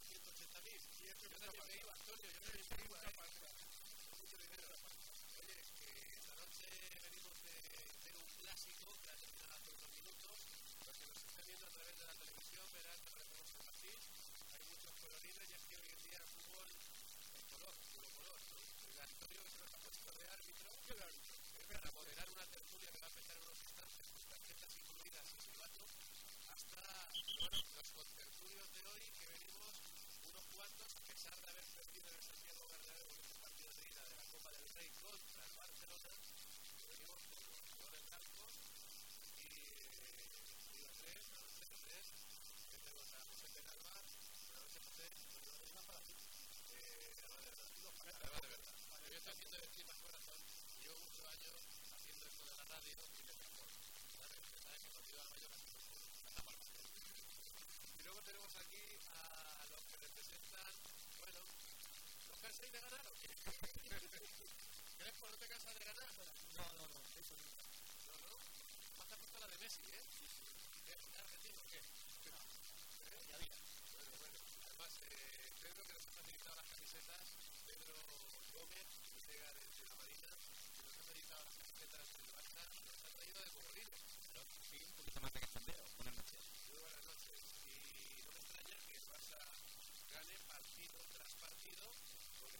180.000. Y yo también me iba, Antonio, yo también me iba. Mucho dinero. Oye, que esta noche venimos de ver un clásico que ha terminado hace unos minutos. Los que nos están viendo a través de la televisión verán que parecemos así. Hay muchos colorines y es que hoy en día el fútbol es color, puro color. ¿no? El Antonio que se nos ha puesto de árbitro. Para moderar una tertulia que va a empezar unos instantes con tarjetas incluidas y silbato hasta bueno, los contertulios de hoy que venimos unos cuantos a pesar de haber en el Santiago Bernabéu en este partido de ida de la Copa del Rey contra el Barcelona venimos con los jugadores y Liga 3, la noche 3 que tenemos a José Penalba la noche 3 es una para ti eh, de verdad yo estoy haciendo encima corazón yo muchos años haciendo esto de la radio y de y luego tenemos aquí a los que representan, bueno, ¿los cansáis de ganar o qué? ¿Crees que no te cansas de ganar? No, no, no, eso no. No, no. Más te la de Messi, ¿eh? ¿Qué? argentino o qué? Ya diga. Bueno, bueno. Además, eh, Pedro que nos ha facilitado las camisetas, Pedro Gómez, que llega desde la Marina, que nos ha facilitado las camisetas del Barça, nos ha traído de Corrino. Pero sí, un poquito más de cachondeo. Buenas noches. Muy buenas noches. Y no me extraña que el Barça gane partido tras partido,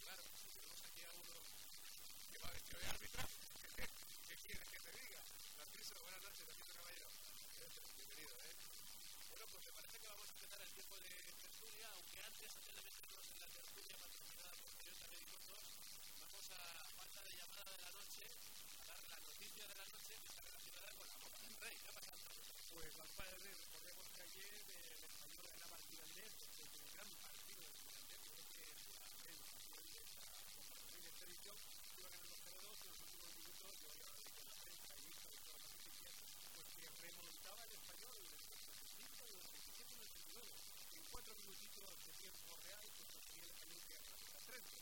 claro, si tenemos aquí a uno que va árbitro, ¿qué quieres que te diga? Narciso, buenas noches, Narciso Caballero. Bienvenido, ¿eh? Bueno, pues me parece que vamos a empezar el tiempo de tertulia, aunque antes, antes de meternos en la tertulia patrocinada por Toyota Médicos 2, vamos a falta de llamada de la noche, a dar la noticia de la noche que está relacionada con la Copa del Rey. ¿Qué ha pasado? Pues la Copa del Rey, recordemos que ayer el español ganaba al Mirandés, después de un gran partido del Mirandés, yo creo que la sensación de esta Copa del Rey de esta edición iba ganando 0-2 en los últimos minutos, yo había hablado con la prensa y visto de todas las noticias, pues que remontaba el español desde el 25 y el 27 y el 29. De tiempo real, conseguía el español que la 30.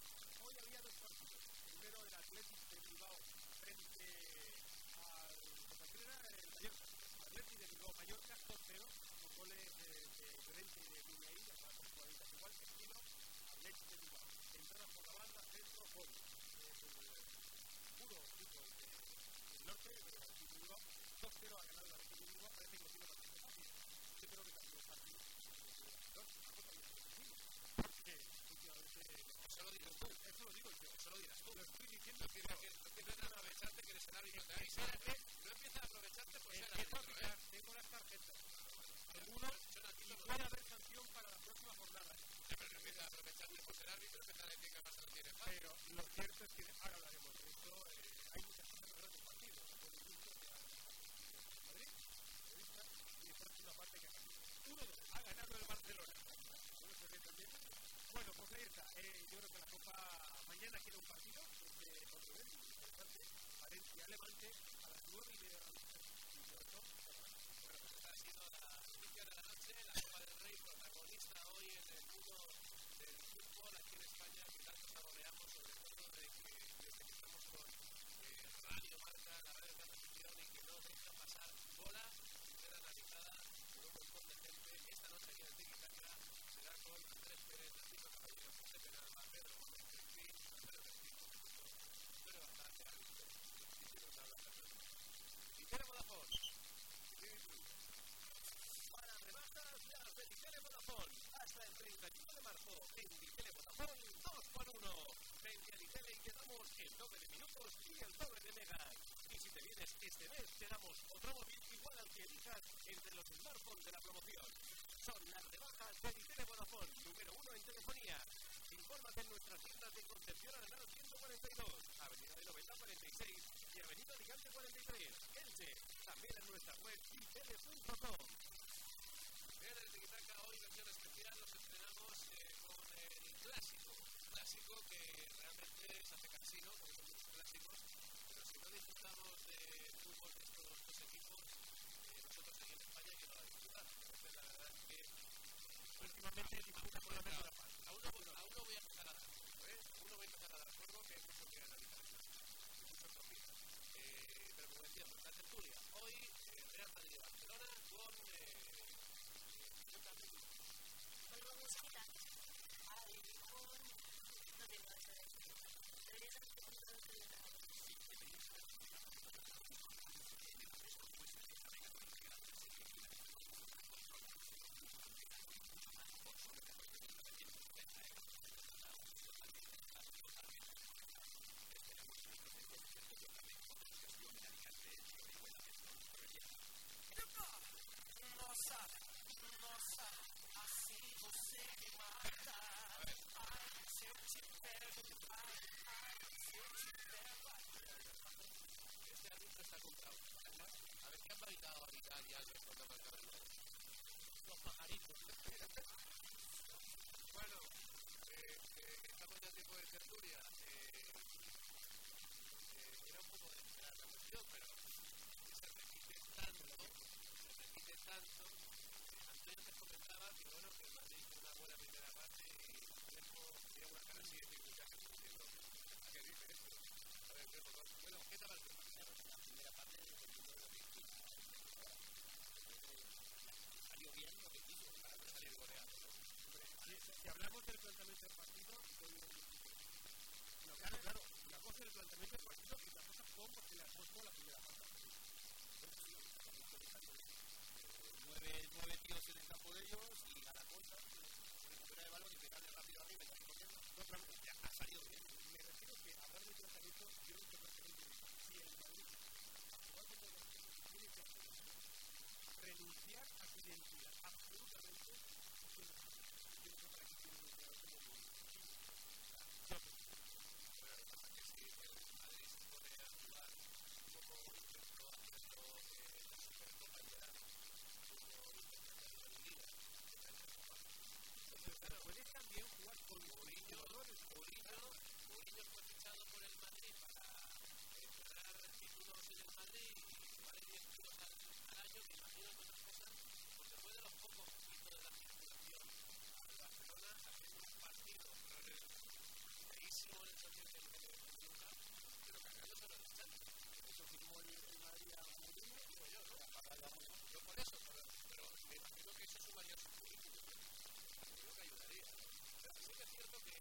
Hoy había dos partidos. Primero el Atlético de Bilbao frente al Copatrera, el. Atleti de Bilbao Mallorca 2-0 con goles de, de y de igual que Atleti de Bilbao. Entrada por la banda, centro, gol. Puro fútbol del norte de Bilbao. 2-0 ha ganado el Atleti de Bilbao, parece que lo tiene bastante fácil. Yo creo que también los partidos algo también es sencillo. Porque últimamente... Eso lo Eso lo digo yo. Eso lo dirás tú. Lo estoy diciendo que no empiezas a aprovecharte que eres el árbitro de ahí. No empiezas a aprovecharte por ser Empiezo a árbitro, ¿eh? tengo las tarjetas. Algunos y puede haber sanción para la próxima jornada. Pero no empiezas a aprovecharte por ser árbitro, empiezas a decir que pasa no tiene fácil. Pero lo cierto es que ahora hablaremos de esto. Eh, hay muchas cosas que del partido. Por ejemplo, que ha Madrid, revista, y esta es una parte que ha cambiado. Uno dos, ha ganado el Barcelona. Bueno, se ve también. Bueno, pues ahí está. Eh, yo creo que la Copa mañana queda un partido entre otro evento importante, Valencia Levante, a las nueve y media de la noche. Bueno, pues esta ha sido la noticia de la noche, la Copa del Rey, protagonista hoy en el mundo del fútbol aquí en España, que tanto saboreamos, sobre todo de que, desde que estamos con eh, Radio Marca, la radio de transmisión y que no deja pasar bola, y ser analizada por un montón de gente. Esta noche aquí en el Tiki será con de Vitele Vodafone. Hasta el 31 de marzo en Vitele Vodafone 2x1. Vente a Vitele y te damos el doble de minutos y el doble de megas. Y si te vienes mes, te damos otro móvil igual al que elijas entre los smartphones de la promoción. Son las rebajas de Vodafone, número uno en telefonía. Infórmate en nuestras tiendas de Concepción Arenal 142, Avenida de Noventa 46 y Avenida Alicante 43, Elche. También en nuestra web vitele.com. Bien, el Tiquitaca hoy versión especial nos estrenamos eh, con el clásico, clásico que realmente se hace casino, son muchos clásicos, pero si no disfrutamos de fútbol de estos dos equipos, eh, nosotros aquí en España que no la disfrutar. Entonces la verdad es que últimamente disputa por la parte. a uno, a Real Madrid Barcelona con Con Mosquita. Ay, con. No tengo eso de. Deberías hacer un Este adulto está comprado. A ver, ¿qué han validado a Italia al los pajaritos? bueno, eh, eh, estamos ya de tertulia. Eh, era un poco de la cuestión, pero se se repite tanto. La primera parte bien lo que. Si hablamos del planteamiento del partido, claro, una cosa es el planteamiento del partido y otra cosa son porque le apostó la primera parte. Nueve, nueve en el campo de ellos y a la el balón y pegarle rápido arriba y. Ha salido bien. into creo que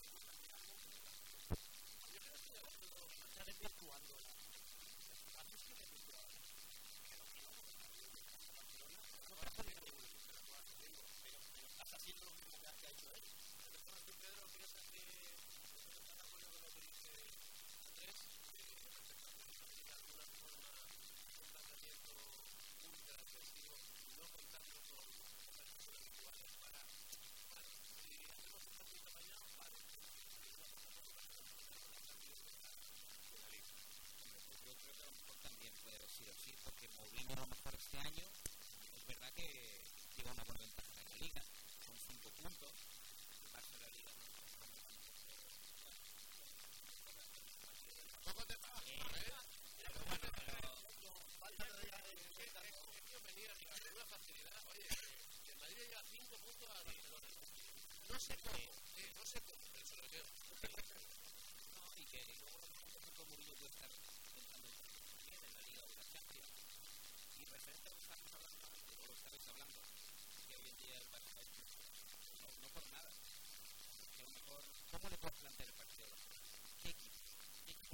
es verdad que lleva una buena ventaja en la liga, son 5 puntos, de la liga no de la facilidad, oye, que Madrid llega 5 puntos a No sé cómo. ¿Cómo le puedes plantear el partido ¿Qué equipo?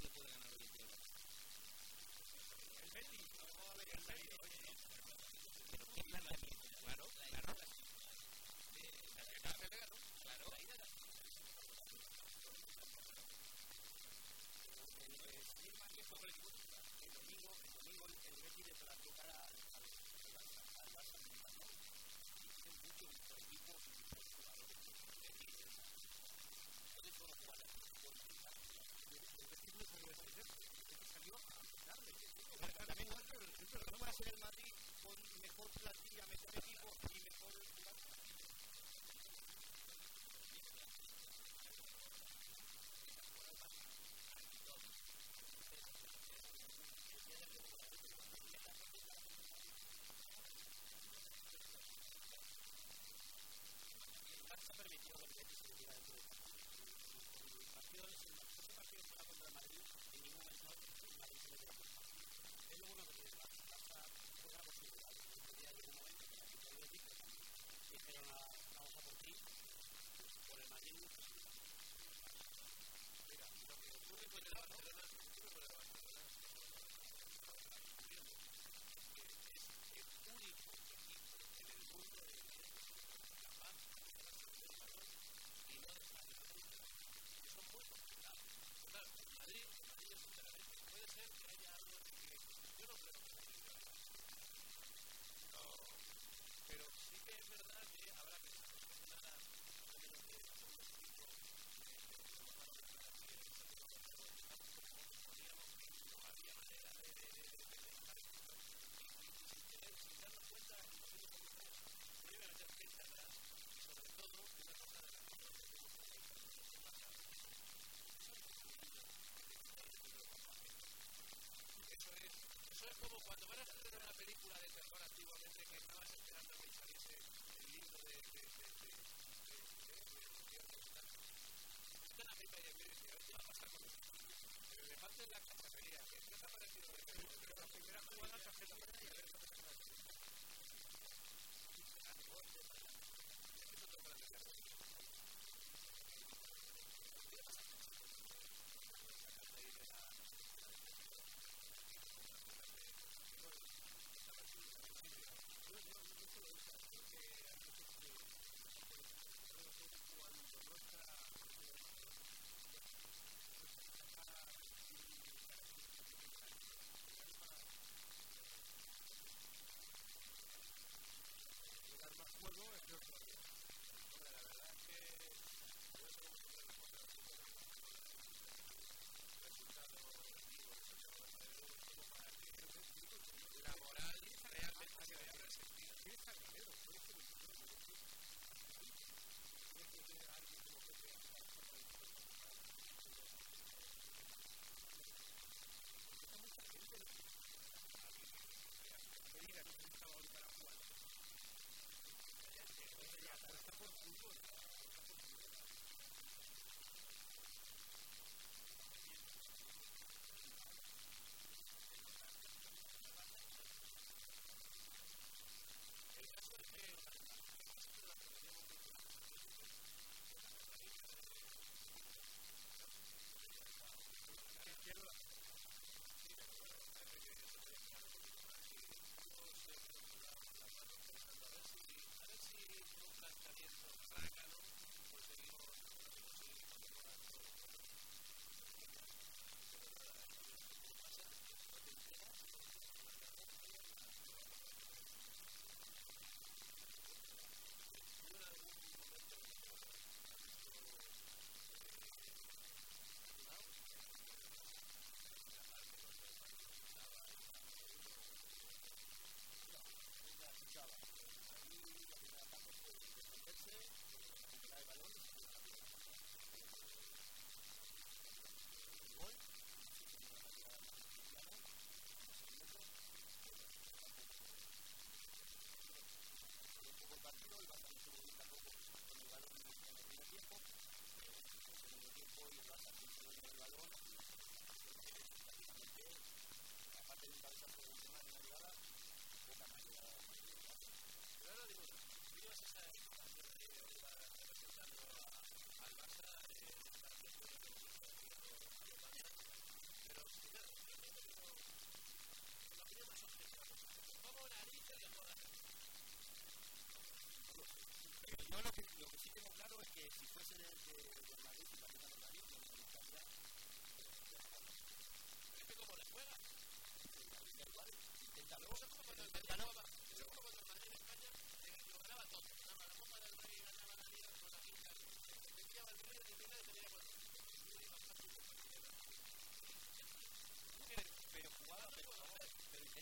Le puede ganar hoy en día al Barcelona? El Belli. El oye. Pero qué planteamiento, claro, claro. La llegada le ganó, claro. La ida era. El domingo, el domingo, el de Plata. dentro de lo que ser el Madrid, con mejor plantilla, mejor equipo y mejor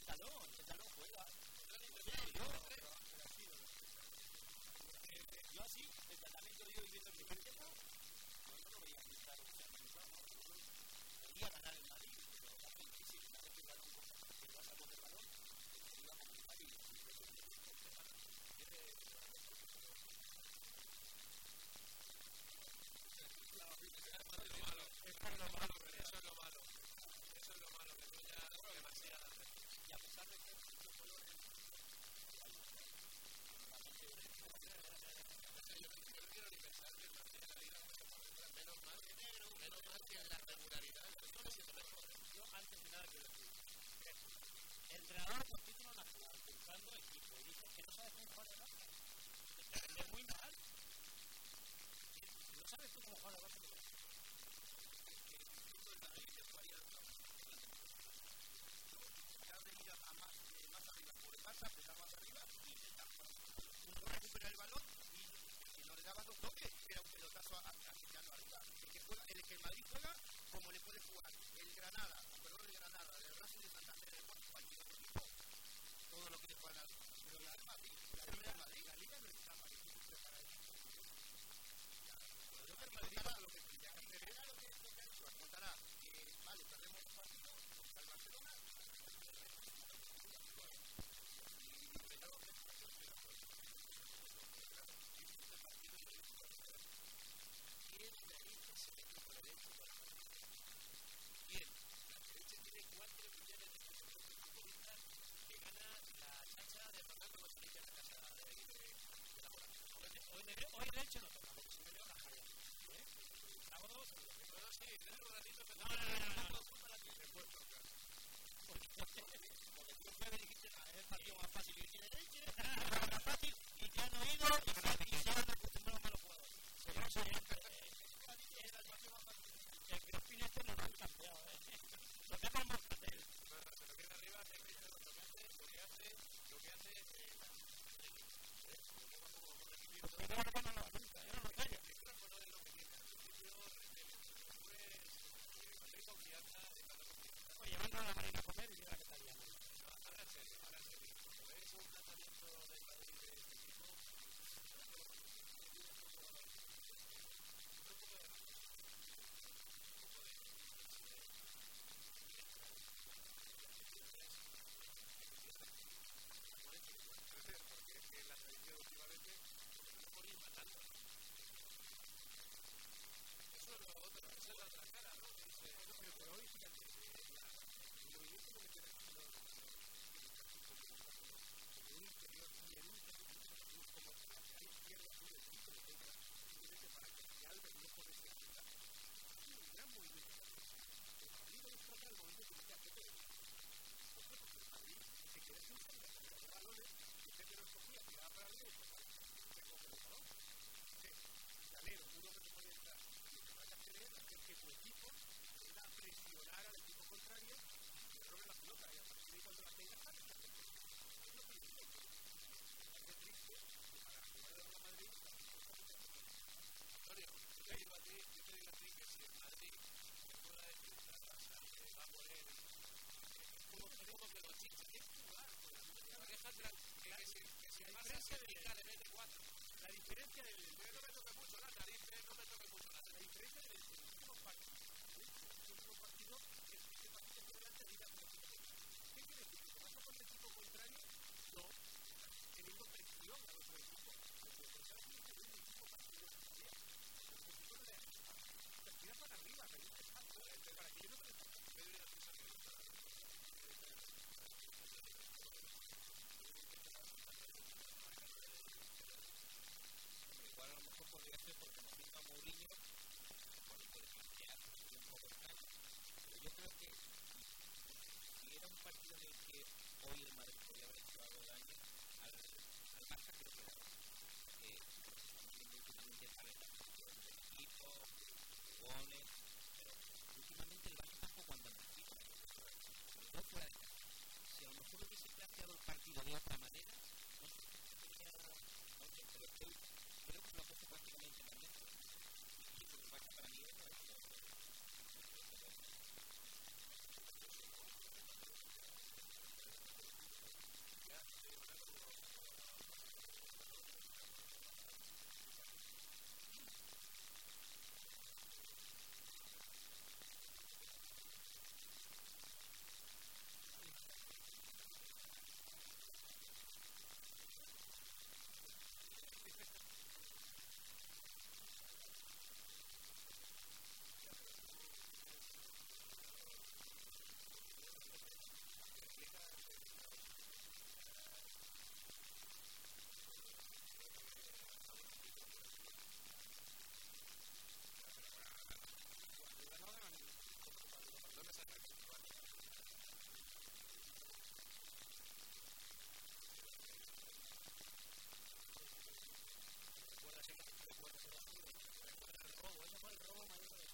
Inténtalo, inténtalo, juega. Yo así, el tratamiento yo viviendo en mi gente, no lo veía entrenador con título nacional, pensando equipo, y dice que no sabes cómo jugar de básquet. Te vendes muy mal. No sabes tú cómo jugar de básquet. el balón y no le daba dos toques, era un pelotazo a, arriba. El que, Madrid juega como le puede jugar el Granada, el color de Granada, el Racing de todo lo la Pero la la Liga, no está para eso. sí, tener un ratito que no, no, no, no, Porque tú puedes decir que es partido más fácil. Y tiene más fácil y te han oído y han acostumbrado a los jugadores. Se van Es el más fácil. El este nos lo han cambiado. llevando a a comer un tratamiento de mundo de otra manera. bueno fue el robo mayor de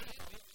Israel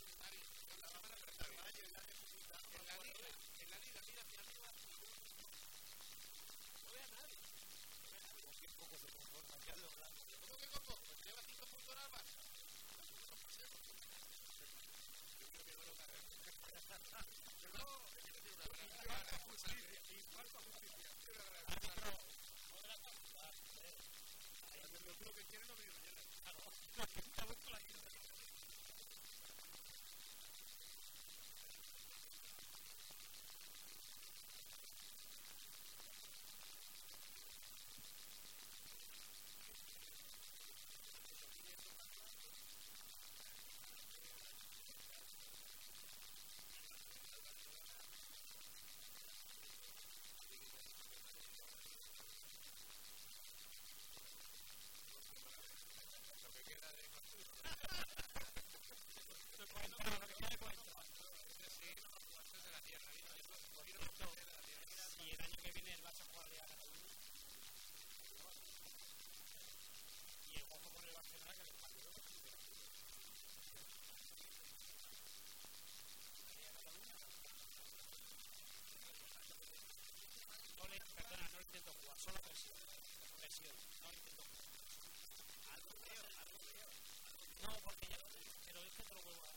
No, porque ya, pero es que te lo vuelvo a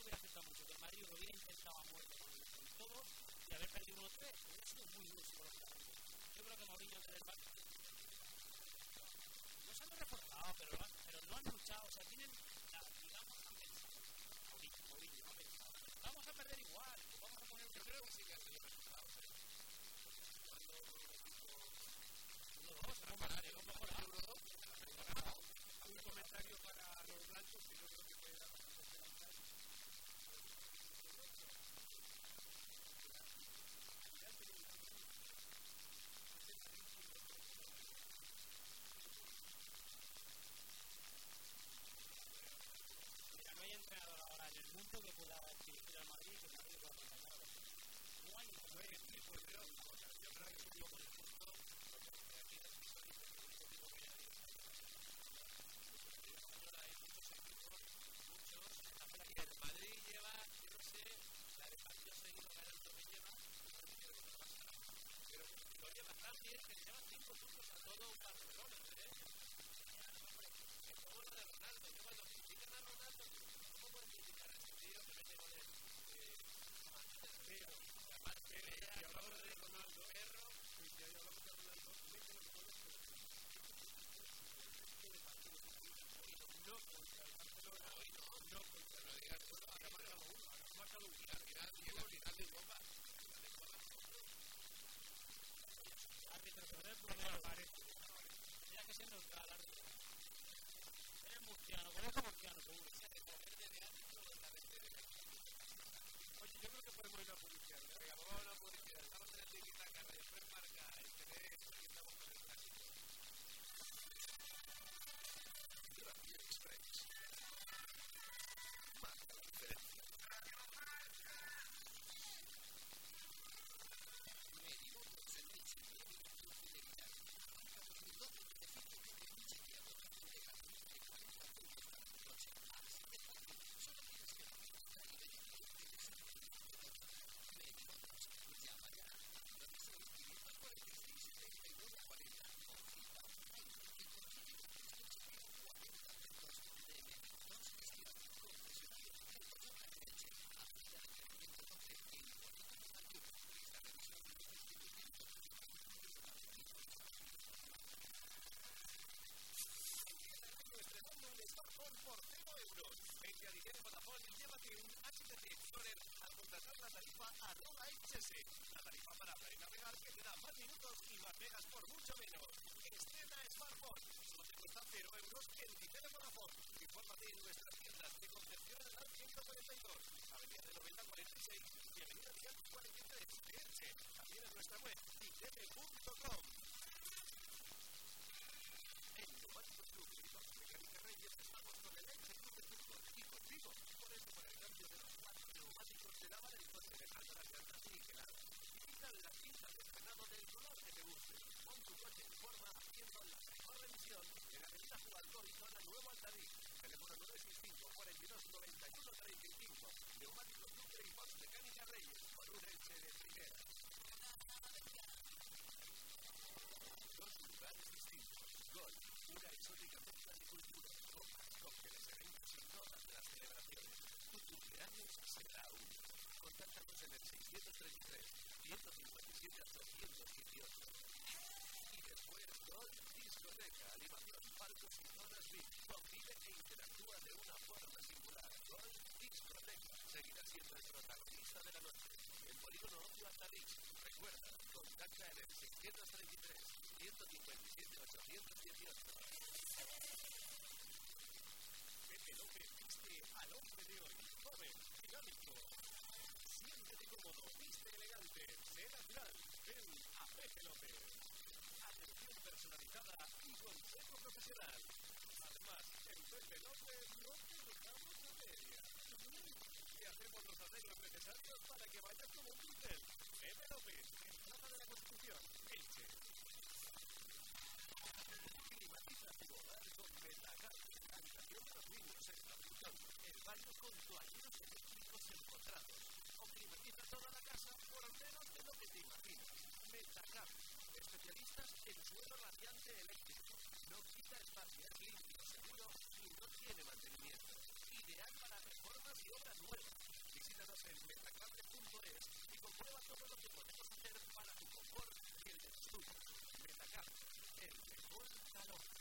hubiera afectado mucho que el Madrid lo hubiera intentado a muerte con, todo y haber perdido 1-3 hubiera sido muy duro. Yo creo que Mourinho entre el Barça no se han reforzado, pero, han- pero no han luchado. O sea, tienen, la, digamos, han pensado. Mourinho, Mourinho, ha pensado. Vamos a perder igual, pues vamos a poner Yo creo que sí que ha. ¿eh? Cuando un equipo 1-2, hemos mejorado, hemos por 0 euros. Vente a Dinero Vodafone y llévate un HTC Explorer al contratar la tarifa arroba XS. La tarifa para hablar y navegar que te da más minutos y más megas por mucho menos. Estrena smartphone. Solo te cuesta 0 euros en Dinero Vodafone. Infórmate en nuestras tiendas de Concepción en la 142, Avenida de 9046 y Avenida de 43 de Elche. También en nuestra web dinero.com. En Neumáticos Club y los Mecánica Reyes estamos con el Elche Club de Fútbol y contigo. Por eso, para el cambio de los cuatro neumáticos te lavan el coche dejando las llantas niveladas. Y quitan la cinta de frenado del color que te guste. Pon tu coche en forma haciendo la mejor revisión en la Avenida Jugador y zona Nuevo Altadí. Teléfono 965 42 91 35. Neumáticos Club y Box Mecánica Reyes. Por un Elche de primera. Dos lugares distintos. Gol, una exótica mezcla de culturas, copas, cócteles, eventos y todas las celebraciones. Tu cumpleaños será único. Contáctanos en el 633 157 218. Y después Gol, discoteca, animación, palcos y zonas VIP. Convive e interactúa de una forma singular. Gol, discoteca. Seguirá siendo el protagonista de la noche. El polígono Ocio Altavix. Recuerda, contacta en el 633 157 818. Pepe López viste al hombre de hoy. Joven, dinámico. Siéntete cómodo, viste elegante, sé natural. Ven a Pepe López personalizada y consejo profesional. Además, en Pepe López no te dejamos a media. Y hacemos los arreglos necesarios para que vayas como un pincel. Pepe López, en Plaza de la Constitución, Elche. Climatiza tu hogar con Metacar. Habitación para los niños en la función. El baño con toallitos eléctricos encontrados. O climatiza toda la casa por menos de lo que te imaginas. Metacar especialistas en suelo no quita espacio, es limpio, seguro y no tiene mantenimiento. Ideal para reformas y obras nuevas. Visítanos en metacable.es y comprueba todo lo que podemos hacer para tu confort y el de tus el mejor calor.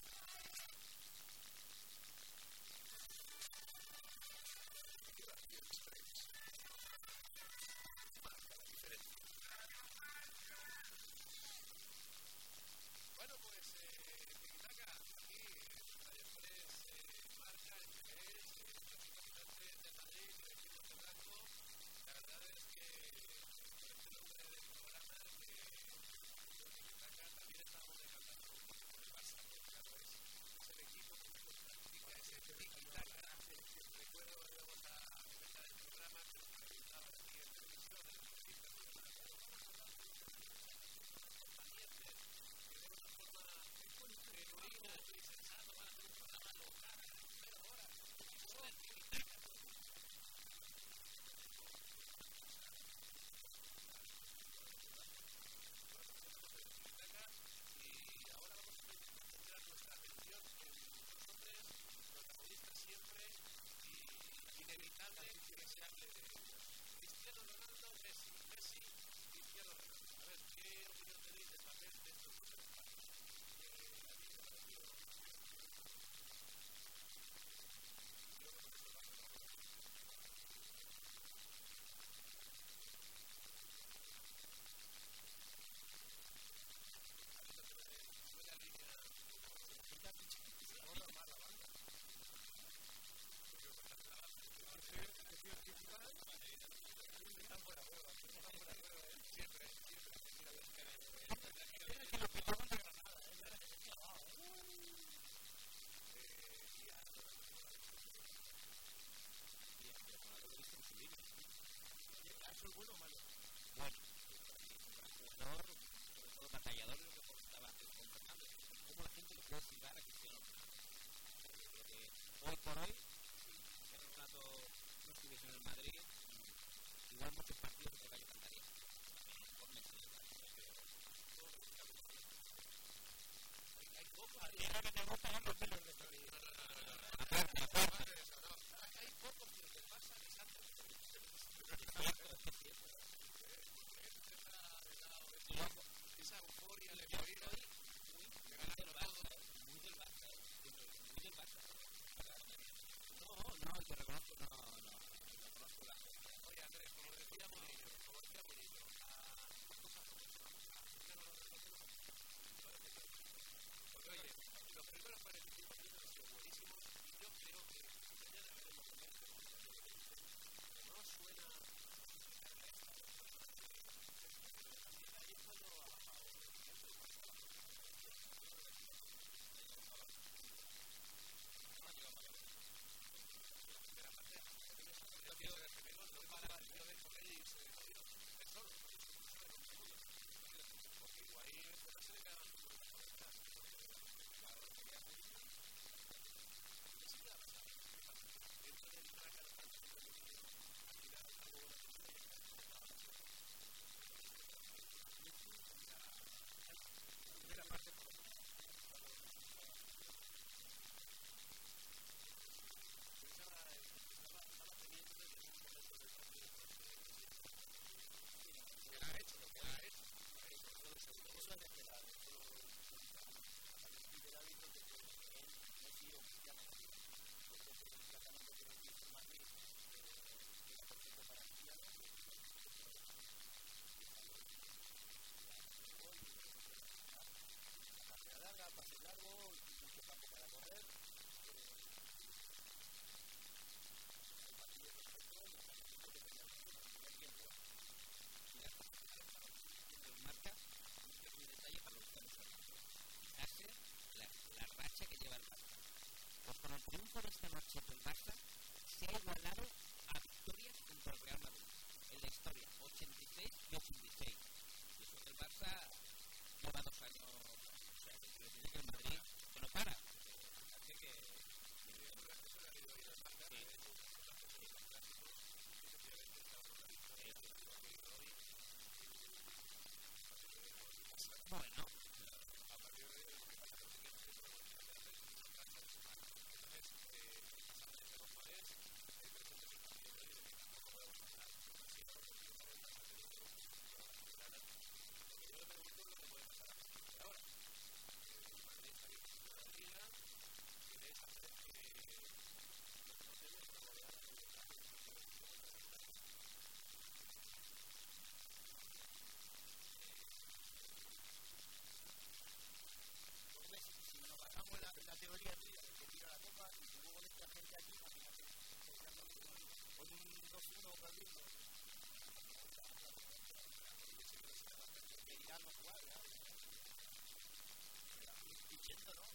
diciendo, ¿no?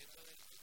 the ability to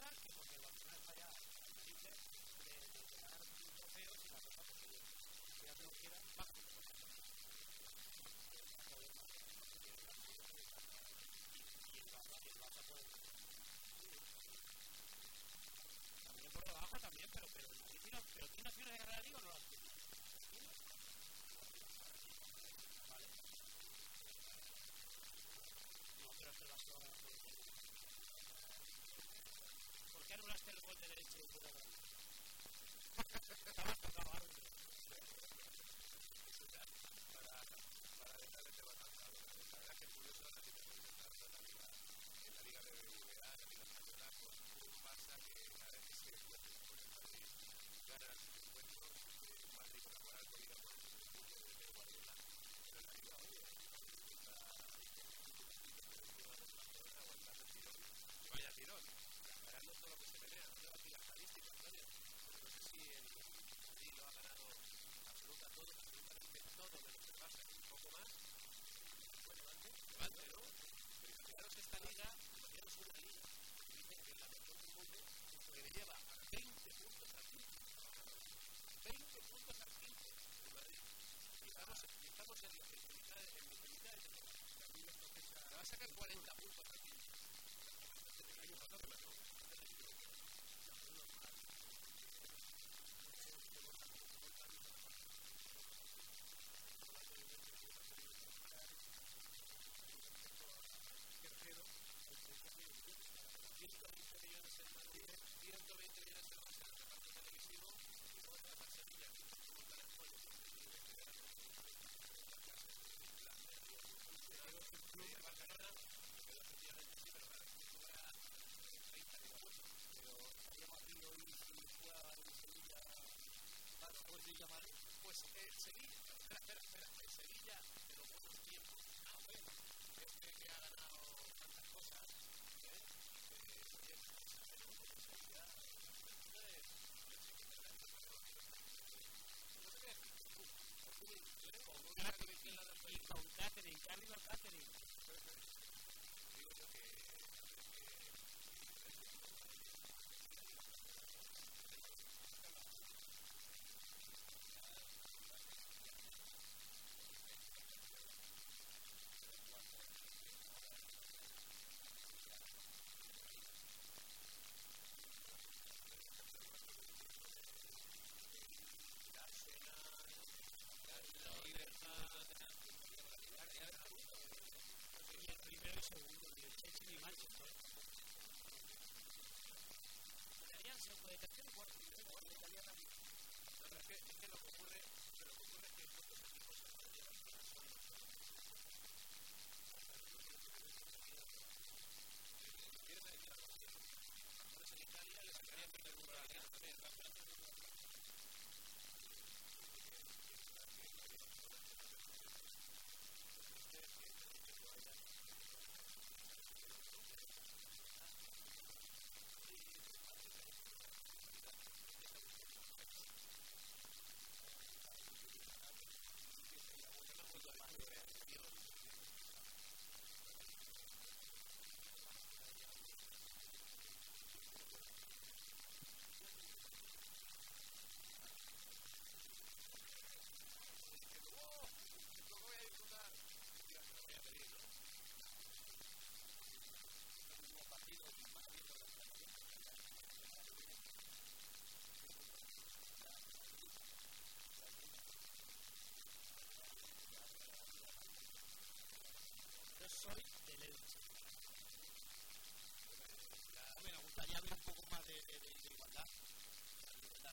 no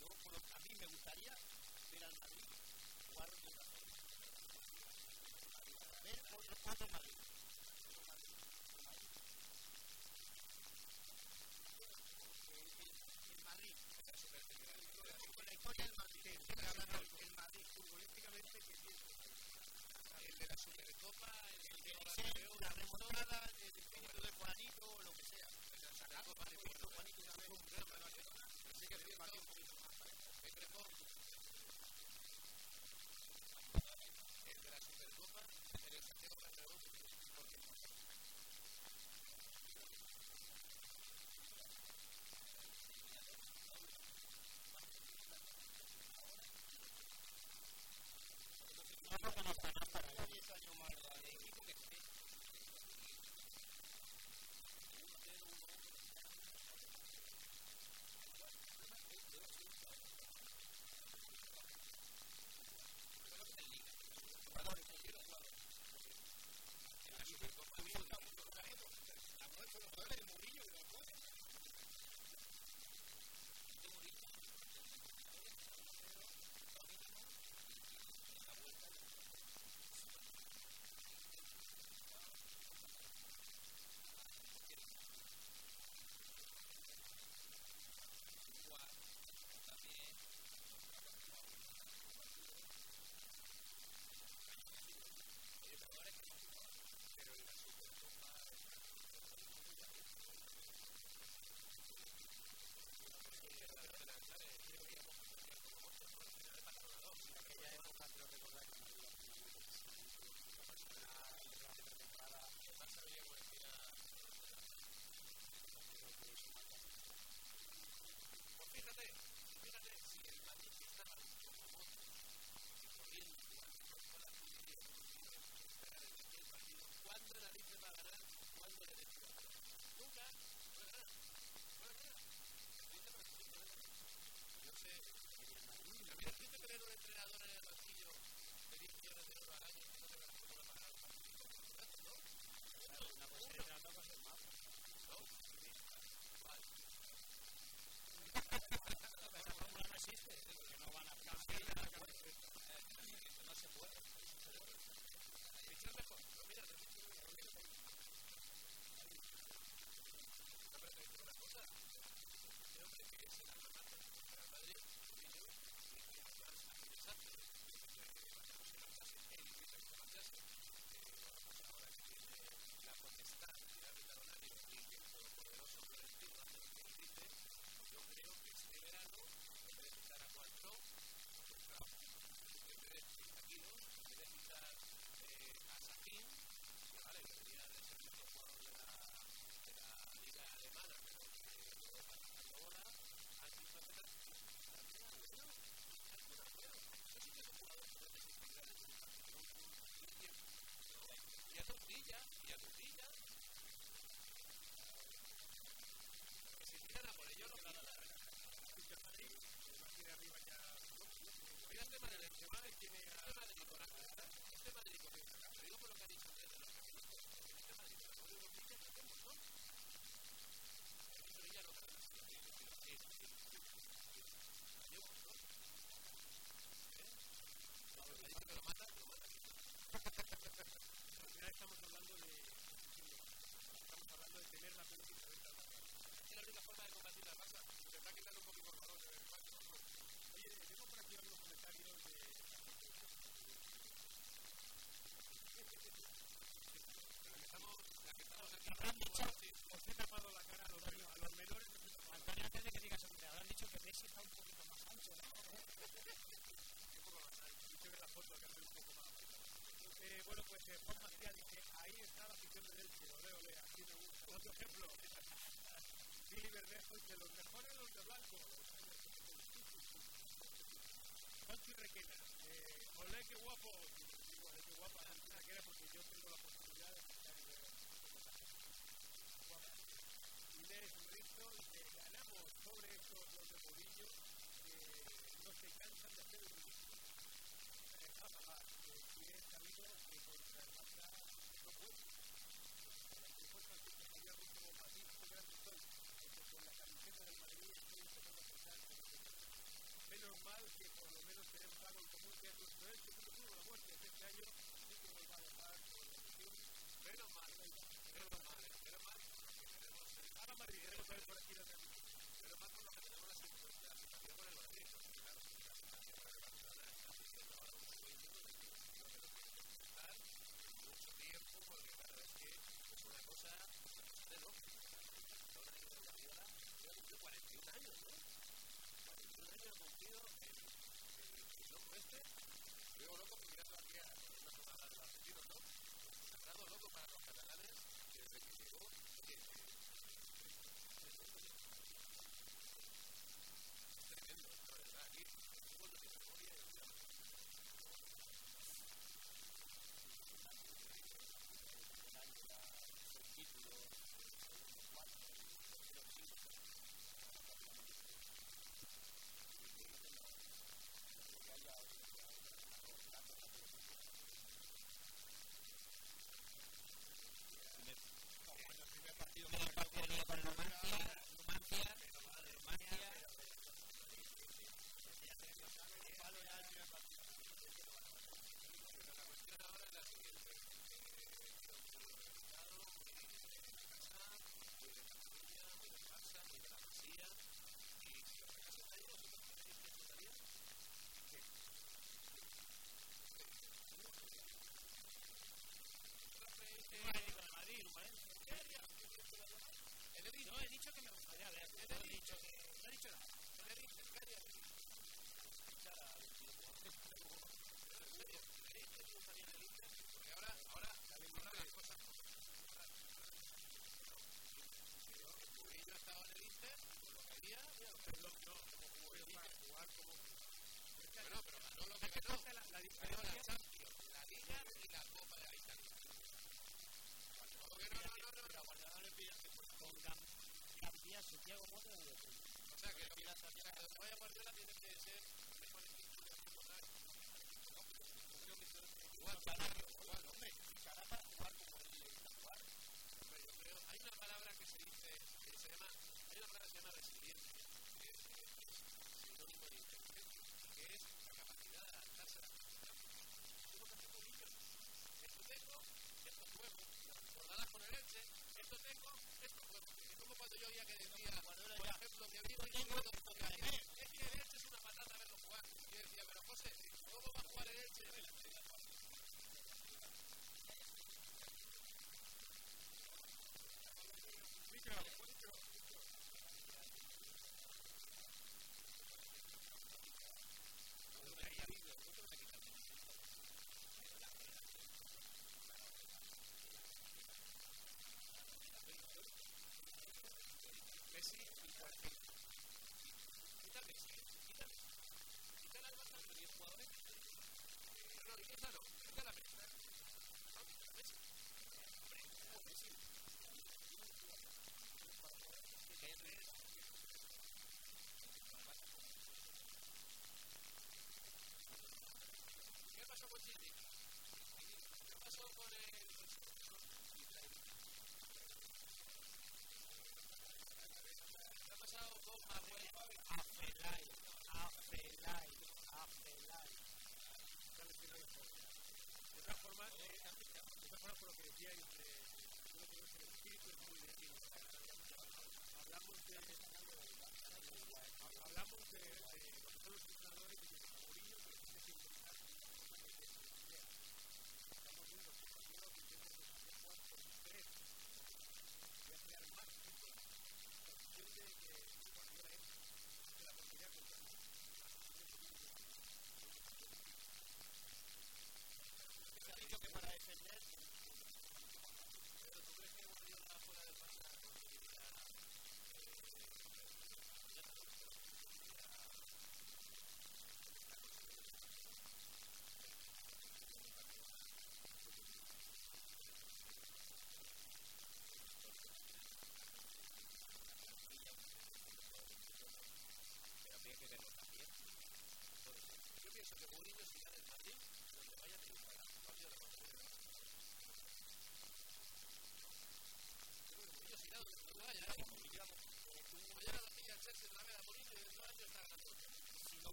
Yo, a mí me gustaría, ver al Madrid jugar contra Madrid. Ver otro, otro Madrid. Supercopa, el de la Supercopa, la remontada, el de Juanito, lo que sea. La Copa de Juanito también. Así que el partido technology han dicho. Os he tapado la cara a los, menores. Antonio, antes de que digas hombre, habrán dicho que Messi está un poquito más ancho, ¿no? bueno, pues Juan dice: ahí está la afición del Elche. Ole, ole, aquí me gusta. Otro ejemplo. Billy Bermejo dice: los mejores los de blanco. Requena. Eh, ole, qué guapo. se cansan de hacer el ridículo. Cámara, que tiene esta vida que contra el manga no puede. Que fue Francisco Javier Ruiz como Madrid, fue gran historia, porque con la camiseta del Madrid estoy empezando a pensar que no Menos mal que por lo menos tenemos algo en común que es nuestro él, que tuvo la muerte este año, así que nos va a dejar con la emoción. Menos mal, menos mal, menos mal. que tenemos Ahora Madrid, tenemos que ver por aquí la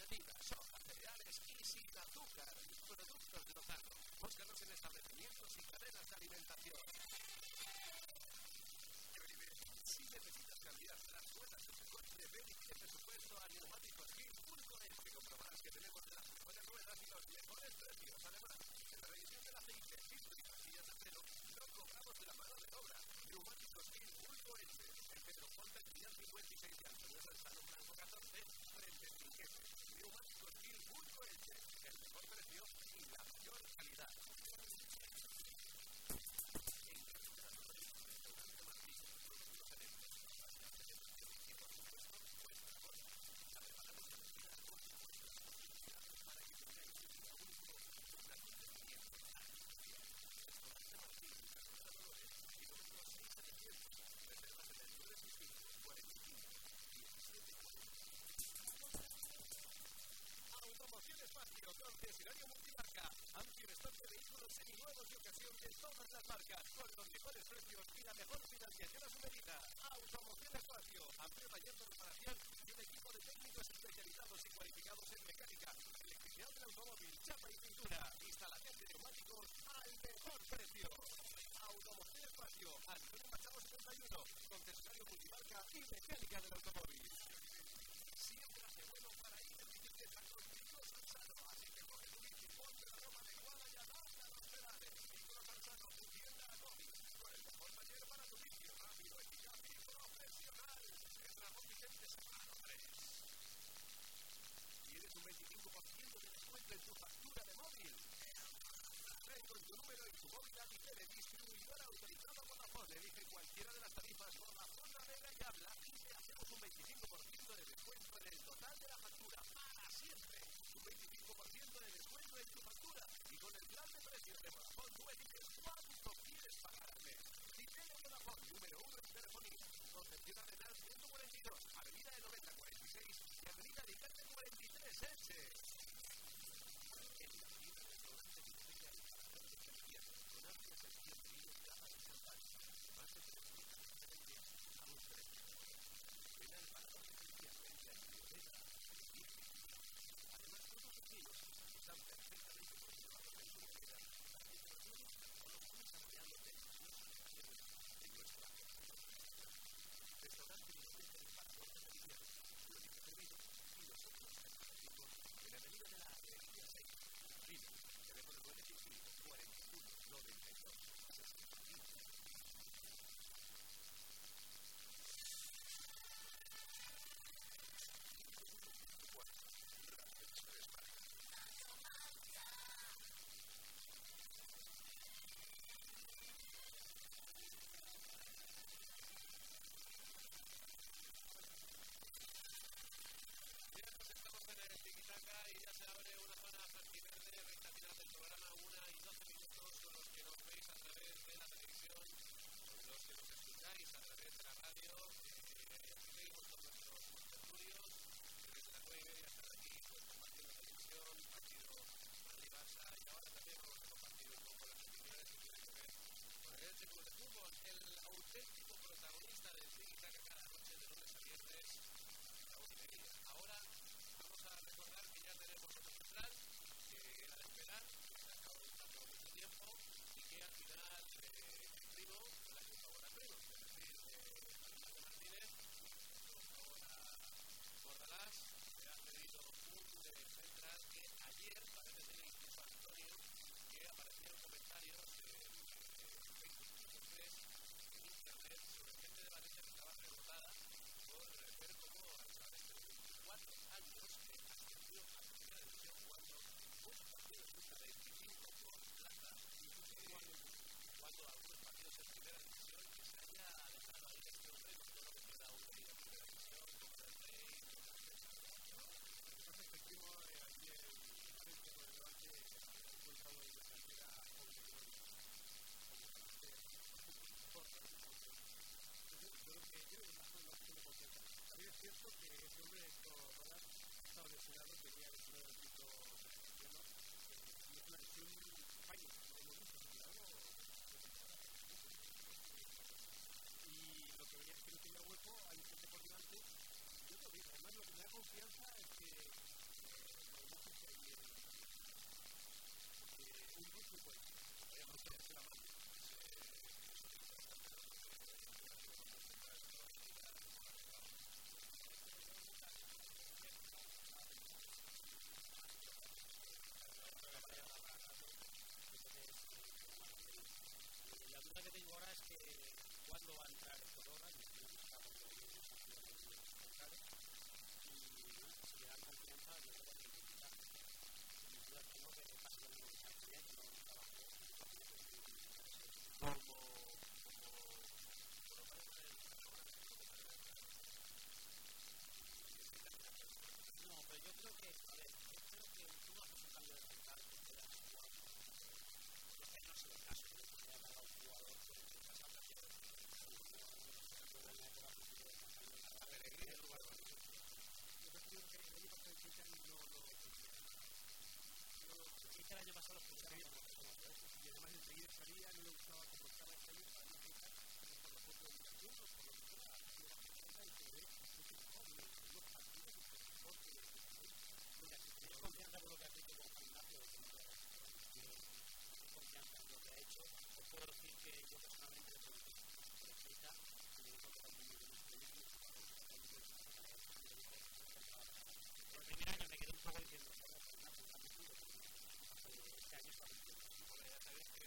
verduras, hojas, cereales y sin azúcar. Productos de Lozano. Búscanos en establecimientos y cadenas de alimentación. Si necesitas cambiar las ruedas de tu coche, ven y pide presupuesto a neumáticosgil.es que comprobarás que tenemos las mejores ruedas y los mejores precios. Además, en la revisión del aceite, pisos y pastillas de freno, no cobramos de la mano de obra. Neumáticosgil.es en Pedro Ponte, 56 de Antonio Manzano, Franco. de escenario multimarca. Amplio estante de vehículos seminuevos de ocasión de todas las marcas, con los mejores precios y la mejor financiación a su medida. Automoción Espacio, amplio taller de reparación y un equipo de técnicos especializados y cualificados en mecánica, electricidad del automóvil, chapa y pintura, instalación de neumáticos al mejor precio. Automoción Espacio, amplio no va a entrar Corona, y de los y si le dan confianza, yo creo que lo que Y yo que no el como No, pero yo creo que, a que el año pasado. Y además enseguida salía, no le gustaba como estaba el año para no por los por lo que fuera, la persona y que ve mucho mejor, no los partidos, mucho los Mira, tengo confianza que has dicho con lo que ha hecho. Os eh, puedo decir que yo personalmente este año, por ejemplo, ya sabéis que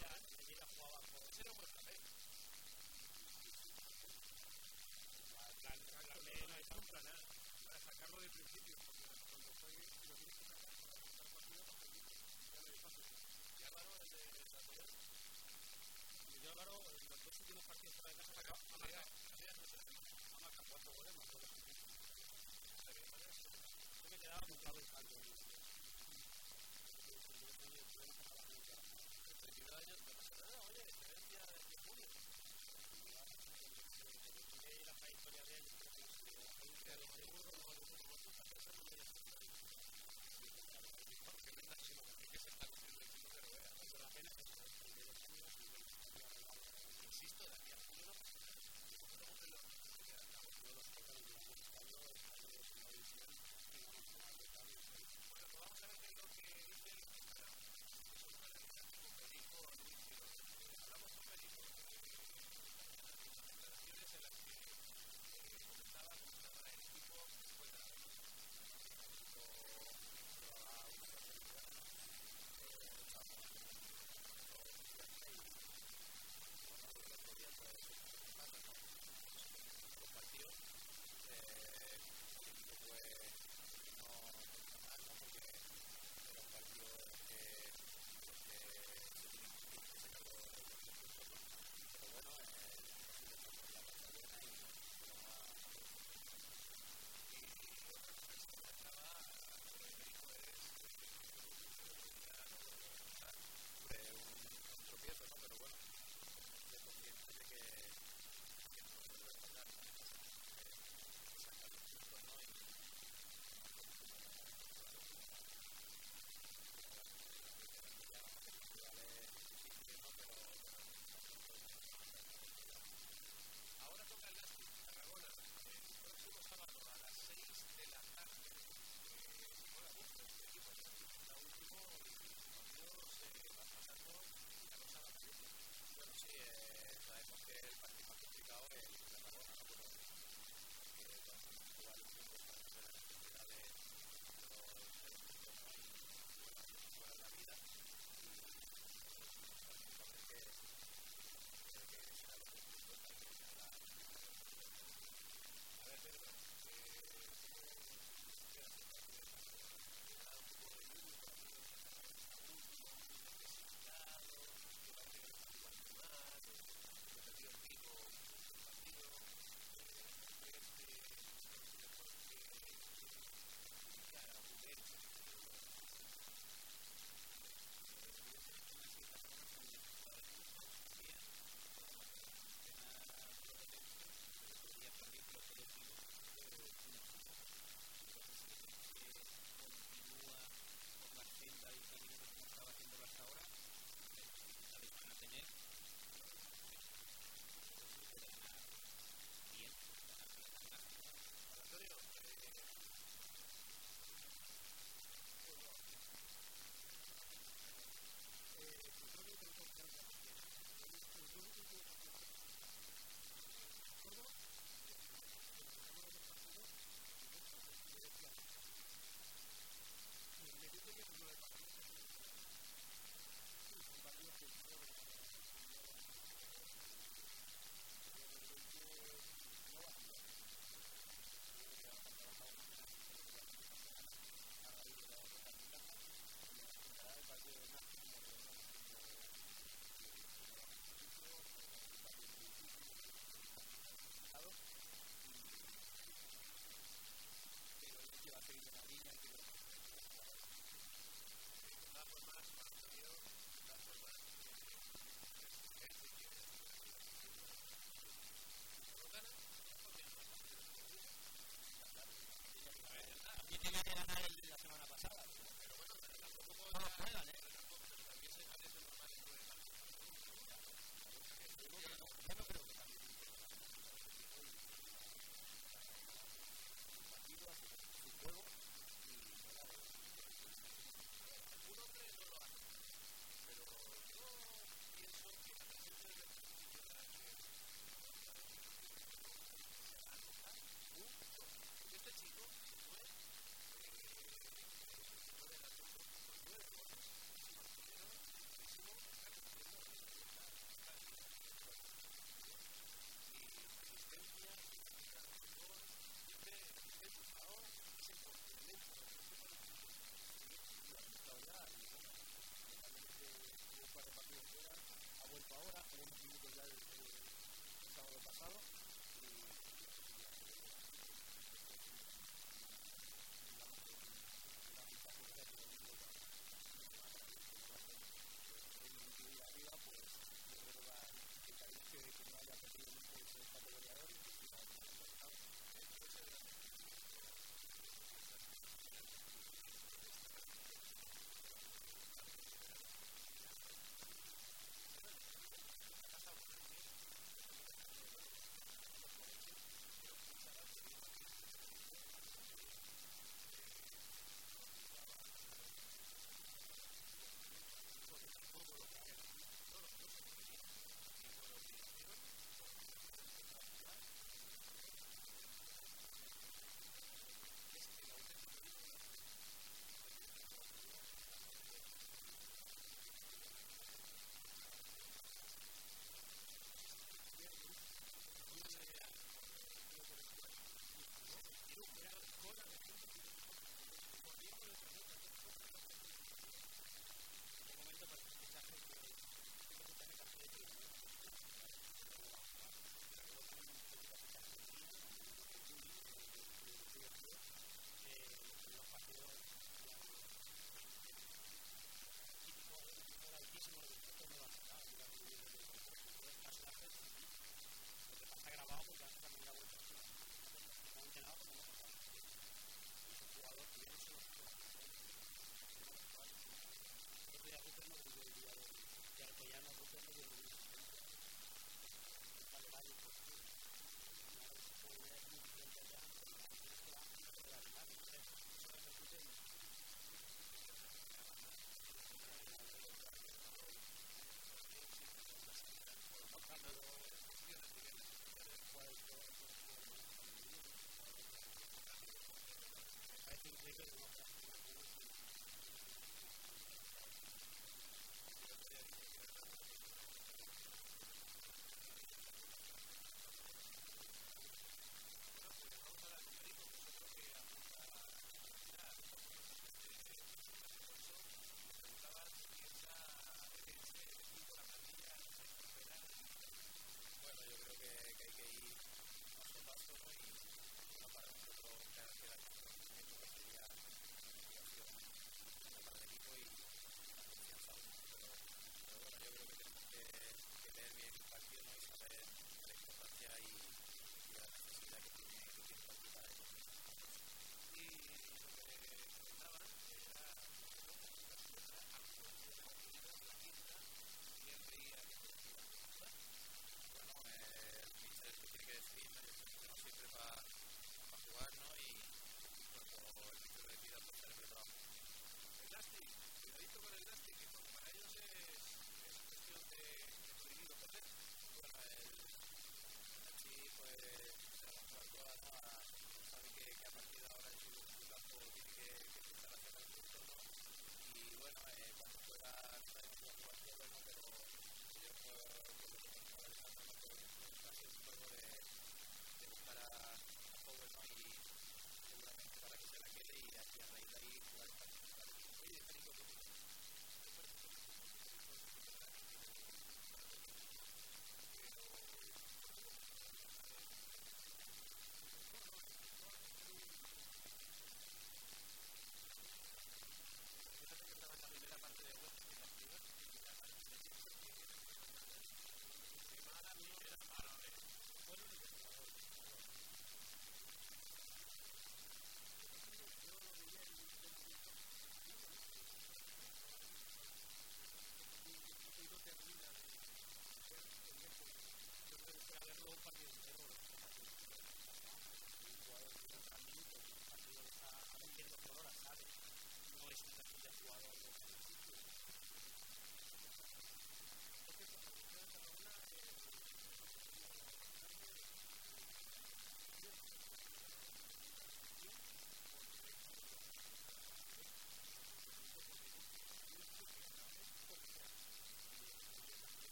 Millán, que llega jugaba por ese era buen café. La plena es un plan para sacarlo del principio, porque cuando juegue lo tienes que sacar para buscar partido para que ya no es fácil. Y Álvaro, el de Santander, y Álvaro, en los dos últimos partidos para la casa, ha marcado, ha marcado cuatro goles, más goles. Se me quedaba montado el saldo.